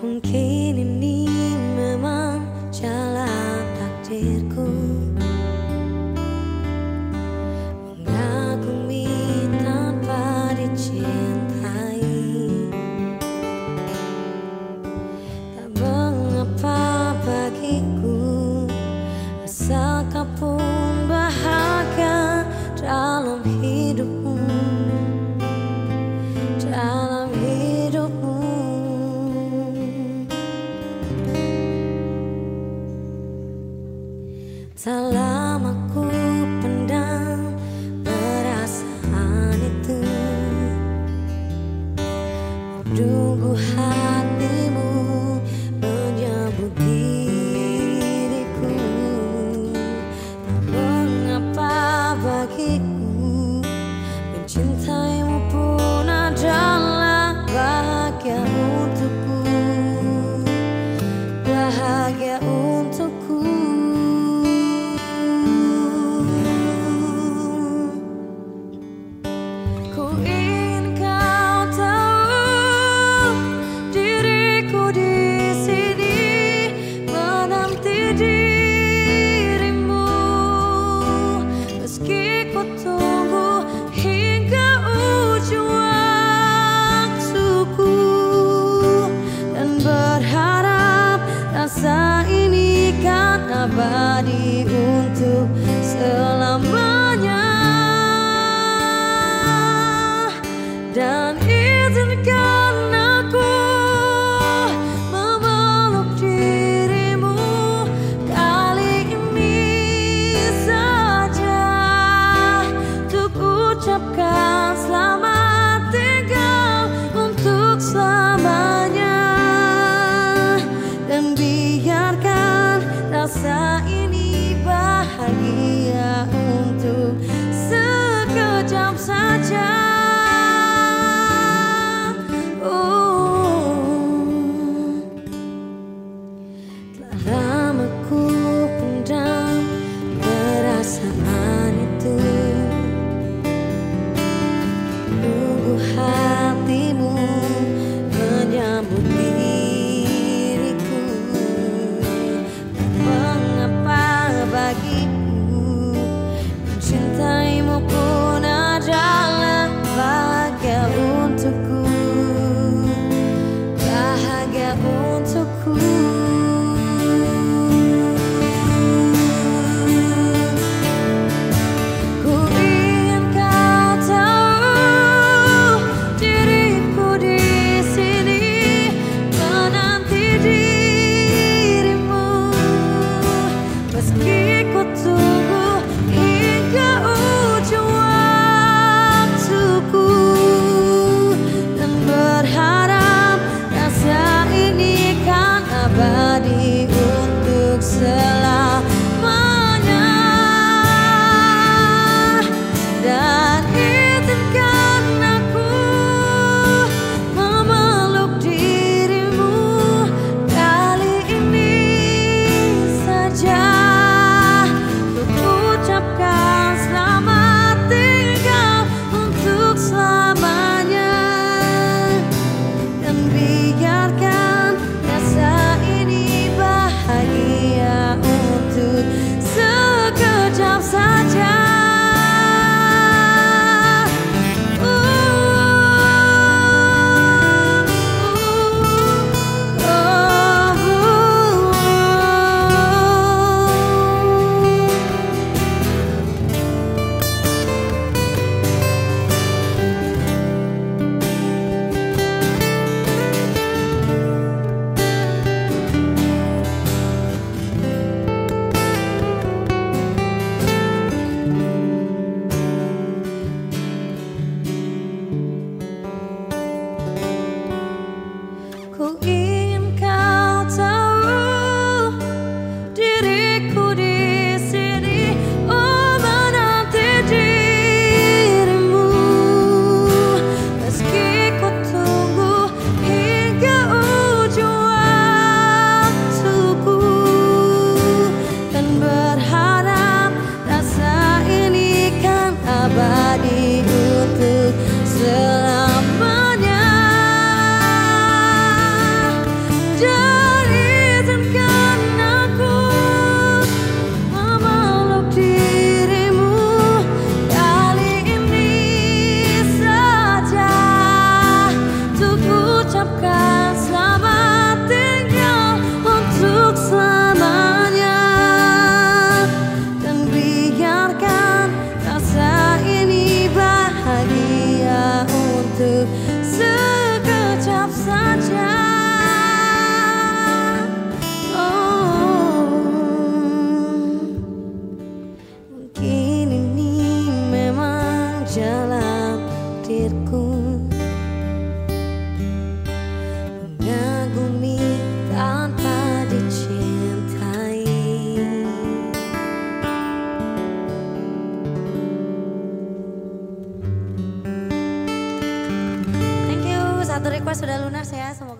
Kung Salam aku pendam perasaan itu. Tunggu hatimu menyambut diriku. Mengapa bagiku mencinta Ku ingin kau tahu diriku di sini oh menanti dirimu meski ku tunggu hingga ujung waktuku dan berharap rasa ini kan abadi. sudah lunas ya semua.